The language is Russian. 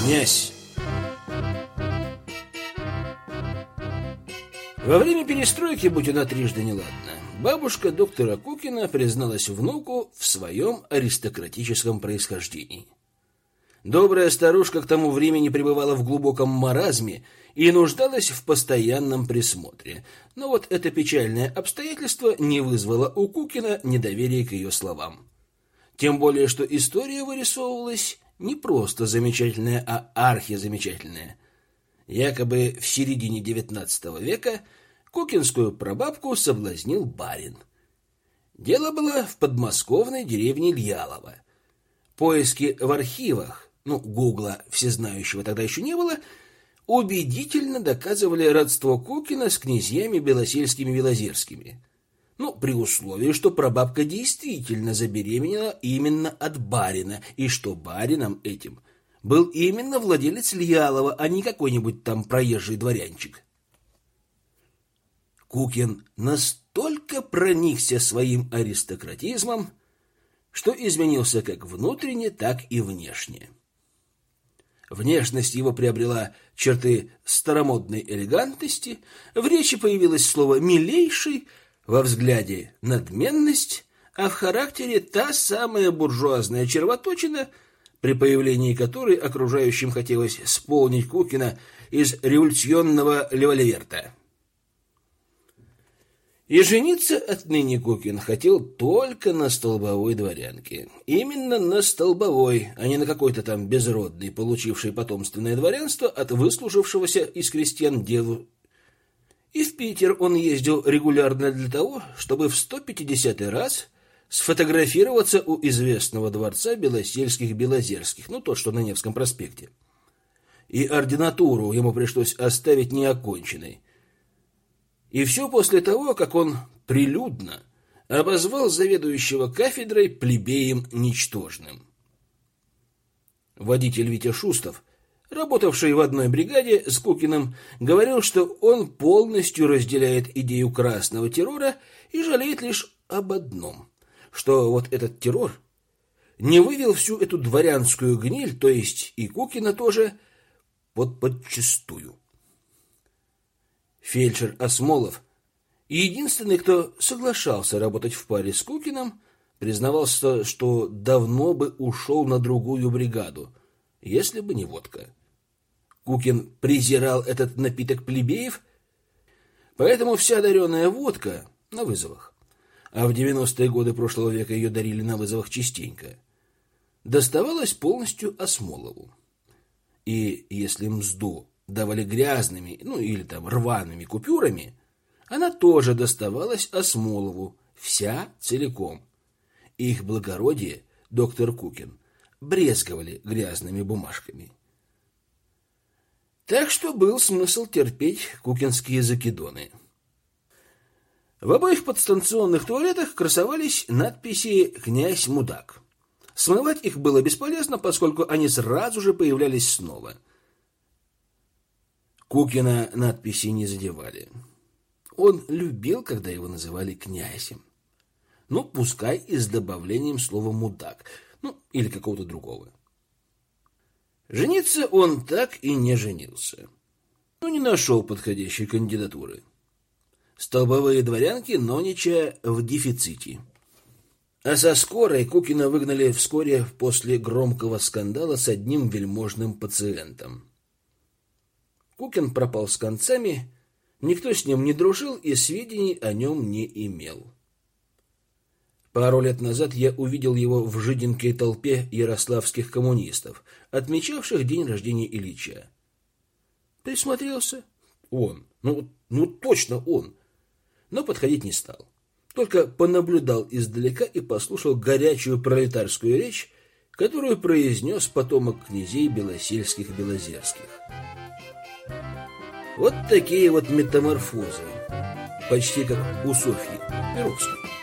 князь. Во время перестройки, будь она трижды неладна, бабушка доктора Кукина призналась внуку в своем аристократическом происхождении. Добрая старушка к тому времени пребывала в глубоком маразме и нуждалась в постоянном присмотре. Но вот это печальное обстоятельство не вызвало у Кукина недоверия к ее словам. Тем более, что история вырисовывалась не просто замечательная, а архизамечательная. Якобы в середине XIX века – Кукинскую прабабку соблазнил барин. Дело было в подмосковной деревне Ильялово. Поиски в архивах, ну, гугла всезнающего тогда еще не было, убедительно доказывали родство Кукина с князьями Белосельскими-Белозерскими. Ну, при условии, что прабабка действительно забеременела именно от барина, и что барином этим был именно владелец Льялова, а не какой-нибудь там проезжий дворянчик. Кукин настолько проникся своим аристократизмом, что изменился как внутренне, так и внешне. Внешность его приобрела черты старомодной элегантности, в речи появилось слово «милейший», во взгляде «надменность», а в характере та самая буржуазная червоточина, при появлении которой окружающим хотелось сполнить Кукина из революционного левольверта. И жениться отныне Кукин хотел только на столбовой дворянке. Именно на столбовой, а не на какой-то там безродной, получившей потомственное дворянство от выслужившегося из крестьян деву. И в Питер он ездил регулярно для того, чтобы в 150 раз сфотографироваться у известного дворца Белосельских-Белозерских, ну, тот, что на Невском проспекте. И ординатуру ему пришлось оставить неоконченной – и все после того, как он прилюдно обозвал заведующего кафедрой плебеем ничтожным. Водитель Витя Шустов, работавший в одной бригаде с Кукиным, говорил, что он полностью разделяет идею красного террора и жалеет лишь об одном, что вот этот террор не вывел всю эту дворянскую гниль, то есть и Кукина тоже, под подчистую фельдшер Осмолов, единственный, кто соглашался работать в паре с Кукиным, признавался, что давно бы ушел на другую бригаду, если бы не водка. Кукин презирал этот напиток плебеев, поэтому вся одаренная водка на вызовах, а в 90-е годы прошлого века ее дарили на вызовах частенько, доставалась полностью Осмолову. И если мзду давали грязными, ну или там рваными купюрами, она тоже доставалась Осмолову, вся целиком. Их благородие, доктор Кукин, брезговали грязными бумажками. Так что был смысл терпеть кукинские закидоны. В обоих подстанционных туалетах красовались надписи «Князь Мудак». Смывать их было бесполезно, поскольку они сразу же появлялись снова – Кукина надписи не задевали. Он любил, когда его называли князем. Ну, пускай и с добавлением слова «мудак», ну, или какого-то другого. Жениться он так и не женился. Но ну, не нашел подходящей кандидатуры. Столбовые дворянки Нонича в дефиците. А со скорой Кукина выгнали вскоре после громкого скандала с одним вельможным пациентом. Кукин пропал с концами, никто с ним не дружил и сведений о нем не имел. Пару лет назад я увидел его в жиденькой толпе ярославских коммунистов, отмечавших день рождения Ильича. Присмотрелся. Он. Ну, ну точно он. Но подходить не стал. Только понаблюдал издалека и послушал горячую пролетарскую речь, которую произнес потомок князей Белосельских-Белозерских. Вот такие вот метаморфозы. Почти как у Софьи Перовской.